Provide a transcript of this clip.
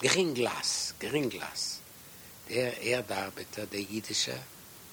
Geringglas, Geringglas, der Erdarbeiter, der jüdische,